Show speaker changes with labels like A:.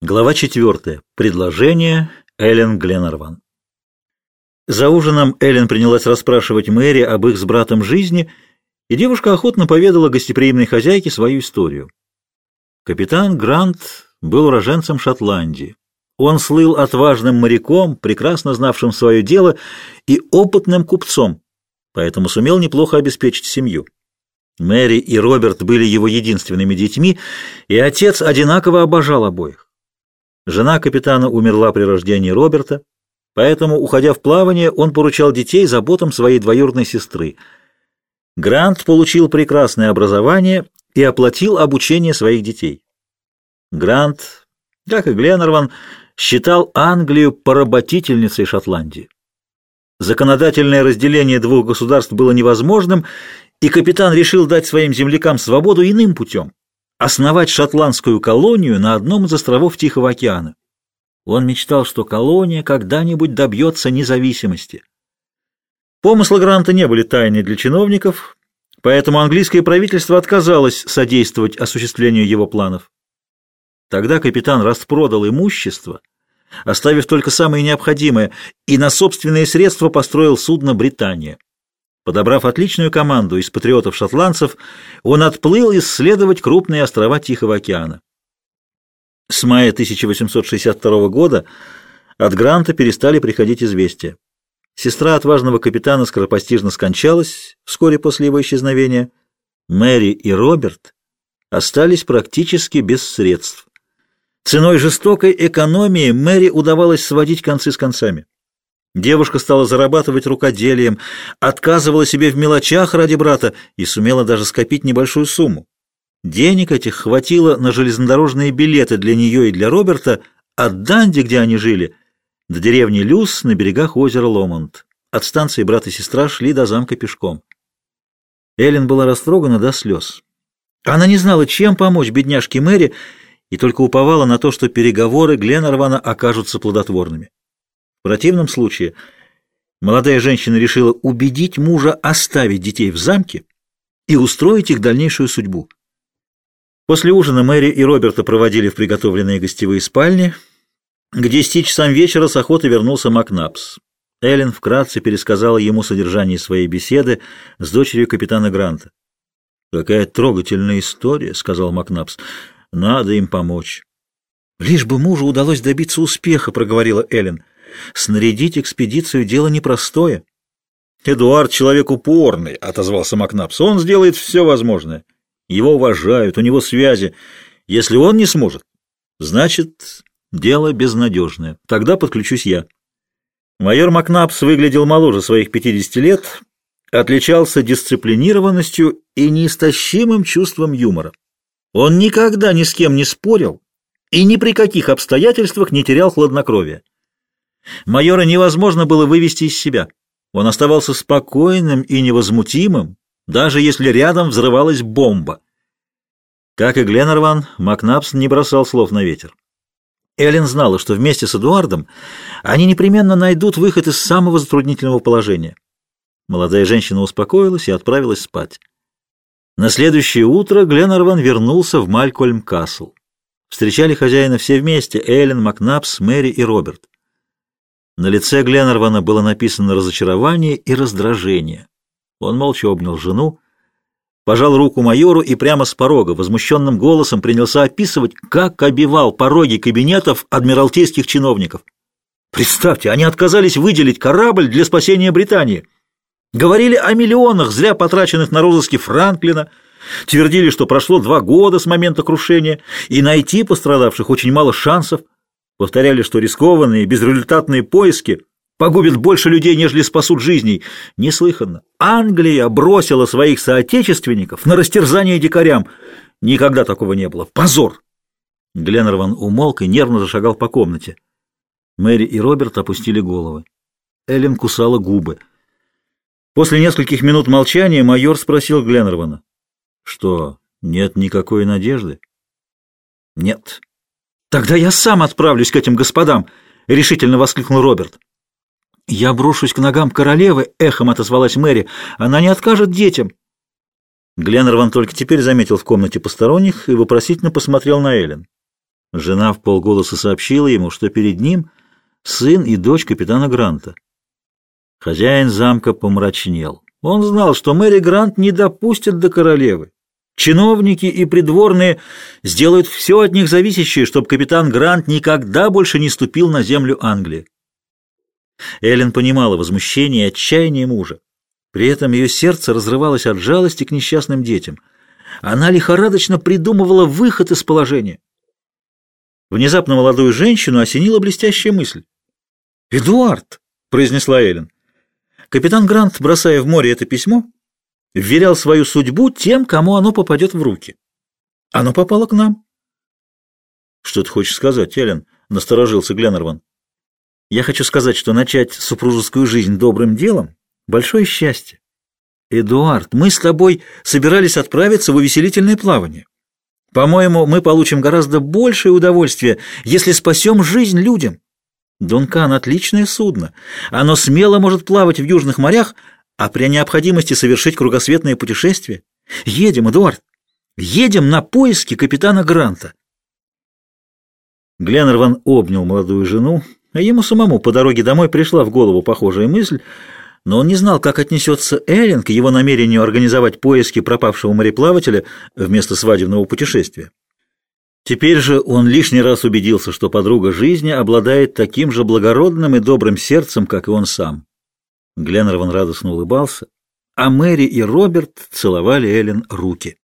A: Глава 4. Предложение Эллен Гленнерван. За ужином Эллен принялась расспрашивать Мэри об их с братом жизни, и девушка охотно поведала гостеприимной хозяйке свою историю. Капитан Грант был уроженцем Шотландии. Он слыл отважным моряком, прекрасно знавшим свое дело, и опытным купцом, поэтому сумел неплохо обеспечить семью. Мэри и Роберт были его единственными детьми, и отец одинаково обожал обоих. Жена капитана умерла при рождении Роберта, поэтому, уходя в плавание, он поручал детей заботам своей двоюродной сестры. Грант получил прекрасное образование и оплатил обучение своих детей. Грант, как и Гленнерван, считал Англию поработительницей Шотландии. Законодательное разделение двух государств было невозможным, и капитан решил дать своим землякам свободу иным путем основать шотландскую колонию на одном из островов Тихого океана. Он мечтал, что колония когда-нибудь добьется независимости. Помыслы Гранта не были тайной для чиновников, поэтому английское правительство отказалось содействовать осуществлению его планов. Тогда капитан распродал имущество, оставив только самое необходимое, и на собственные средства построил судно «Британия». Подобрав отличную команду из патриотов-шотландцев, он отплыл исследовать крупные острова Тихого океана. С мая 1862 года от Гранта перестали приходить известия. Сестра отважного капитана скоропостижно скончалась вскоре после его исчезновения. Мэри и Роберт остались практически без средств. Ценой жестокой экономии Мэри удавалось сводить концы с концами. Девушка стала зарабатывать рукоделием, отказывала себе в мелочах ради брата и сумела даже скопить небольшую сумму. Денег этих хватило на железнодорожные билеты для нее и для Роберта от Данди, где они жили, до деревни Люс на берегах озера Ломонт. От станции брат и сестра шли до замка пешком. Эллен была растрогана до слез. Она не знала, чем помочь бедняжке Мэри, и только уповала на то, что переговоры Гленнервана окажутся плодотворными. Противном случае молодая женщина решила убедить мужа оставить детей в замке и устроить их дальнейшую судьбу. После ужина Мэри и Роберта проводили в приготовленные гостевые спальни, к десяти часам вечера с охоты вернулся Макнапс. Эллен вкратце пересказала ему содержание своей беседы с дочерью капитана Гранта. «Какая трогательная история», — сказал Макнапс. «Надо им помочь». «Лишь бы мужу удалось добиться успеха», — проговорила Эллен. Снарядить экспедицию — дело непростое. «Эдуард — человек упорный», — отозвался Макнапс. «Он сделает все возможное. Его уважают, у него связи. Если он не сможет, значит, дело безнадежное. Тогда подключусь я». Майор Макнапс выглядел моложе своих 50 лет, отличался дисциплинированностью и неистощимым чувством юмора. Он никогда ни с кем не спорил и ни при каких обстоятельствах не терял хладнокровия. Майора невозможно было вывести из себя. Он оставался спокойным и невозмутимым, даже если рядом взрывалась бомба. Как и Гленнерван, Макнапс не бросал слов на ветер. Эллен знала, что вместе с Эдуардом они непременно найдут выход из самого затруднительного положения. Молодая женщина успокоилась и отправилась спать. На следующее утро Гленнерван вернулся в Малькольм-Касл. Встречали хозяина все вместе — Эллен, Макнапс, Мэри и Роберт. На лице Гленнервана было написано разочарование и раздражение. Он молча обнял жену, пожал руку майору и прямо с порога возмущенным голосом принялся описывать, как обивал пороги кабинетов адмиралтейских чиновников. Представьте, они отказались выделить корабль для спасения Британии. Говорили о миллионах, зря потраченных на розыски Франклина, твердили, что прошло два года с момента крушения, и найти пострадавших очень мало шансов. Повторяли, что рискованные, безрезультатные поиски погубят больше людей, нежели спасут жизней. Неслыханно. Англия бросила своих соотечественников на растерзание дикарям. Никогда такого не было. Позор! Гленнерван умолк и нервно зашагал по комнате. Мэри и Роберт опустили головы. Эллен кусала губы. После нескольких минут молчания майор спросил Гленнервана. «Что, нет никакой надежды?» «Нет», «Тогда я сам отправлюсь к этим господам!» — решительно воскликнул Роберт. «Я брошусь к ногам королевы», — эхом отозвалась Мэри. «Она не откажет детям». Гленнерван только теперь заметил в комнате посторонних и вопросительно посмотрел на Эллен. Жена в полголоса сообщила ему, что перед ним сын и дочь капитана Гранта. Хозяин замка помрачнел. Он знал, что Мэри Грант не допустит до королевы. Чиновники и придворные сделают все от них зависящее, чтобы капитан Грант никогда больше не ступил на землю Англии. Эллен понимала возмущение и отчаяние мужа. При этом ее сердце разрывалось от жалости к несчастным детям. Она лихорадочно придумывала выход из положения. Внезапно молодую женщину осенила блестящая мысль. «Эдуард!» — произнесла Эллен. Капитан Грант, бросая в море это письмо, вверял свою судьбу тем, кому оно попадет в руки. Оно попало к нам. «Что ты хочешь сказать, Эллен?» — насторожился Гленнерван. «Я хочу сказать, что начать супружескую жизнь добрым делом — большое счастье. Эдуард, мы с тобой собирались отправиться в увеселительное плавание. По-моему, мы получим гораздо большее удовольствие, если спасем жизнь людям. Дункан — отличное судно. Оно смело может плавать в южных морях, а при необходимости совершить кругосветное путешествие. Едем, Эдуард, едем на поиски капитана Гранта. Гленнерван обнял молодую жену, а ему самому по дороге домой пришла в голову похожая мысль, но он не знал, как отнесется Эллен к его намерению организовать поиски пропавшего мореплавателя вместо свадебного путешествия. Теперь же он лишний раз убедился, что подруга жизни обладает таким же благородным и добрым сердцем, как и он сам. Гленнерван радостно улыбался, а Мэри и Роберт целовали Эллен руки.